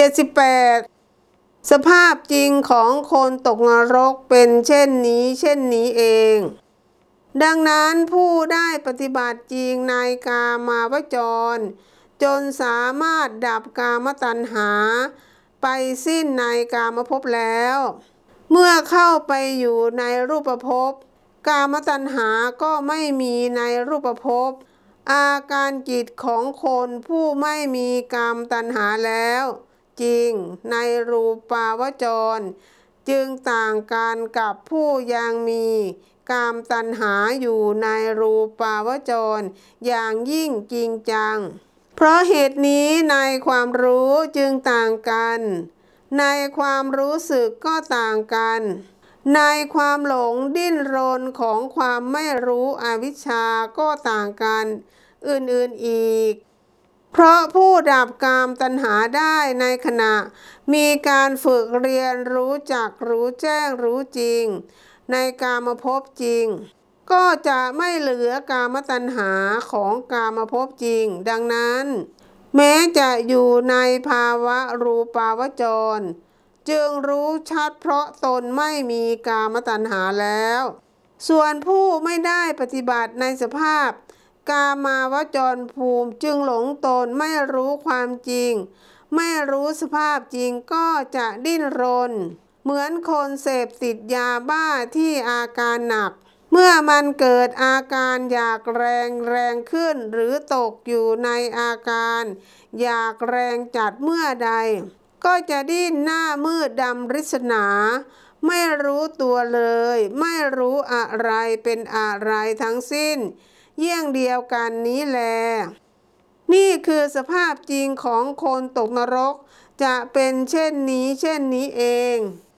78 สภาพจริงของคนตกนรกเป็นเช่นนี้เช่นนี้เอง ดังนั้นผู้ได้ปฏิบัติจริงในกามาวจร จนสามารถดับกามตัณหา ไปสิ้นในกามภพแล้ว เมื่อเข้าไปอยู่ในรูปภพกามตัณหาก็ไม่มีในรูปภพ อาการจิตของคนผู้ไม่มีกามตัณหาแล้ว จริงในรูปาวจร จึงต่างกันกับผู้ยังมีกามตัณหาอยู่ในรูปาวจร อย่างยิ่งจริงจัง เพราะเหตุนี้ในความรู้จึงต่างกัน ในความรู้สึกก็ต่างกัน ในความหลงดิ้นรนของความไม่รู้อวิชชาก็ต่างกัน อื่นๆอีก เพราะผู้ดับกามตัณหาได้ในขณะ มีการฝึกเรียนรู้จักรู้แจ้งรู้จริง ในกามภพจริง ก็จะไม่เหลือกามตัณหาของกามภพจริง ดังนั้น แม้จะอยู่ในภาวะรูปาวจร จึงรู้ชัดเพราะตนไม่มีกามตัณหาแล้ว ส่วนผู้ไม่ได้ปฏิบัติในสภาพ กามาวจรภูมิจึงหลงตนไม่รู้ความจริง ไม่รู้สภาพจริงก็จะดิ้นรน เหมือนคนเสพติดยาบ้าที่อาการหนัก เมื่อมันเกิดอาการอยากแรงแรงขึ้น หรือตกอยู่ในอาการ อยากแรงจัดเมื่อใด ก็จะดิ้นหน้ามืดดำริศนาไม่รู้ตัวเลย ไม่รู้อะไรเป็นอะไรทั้งสิ้น เยี่ยงเดียวกันนี้แล นี่คือสภาพจริงของคนตกนรก จะเป็นเช่นนี้เช่นนี้เอง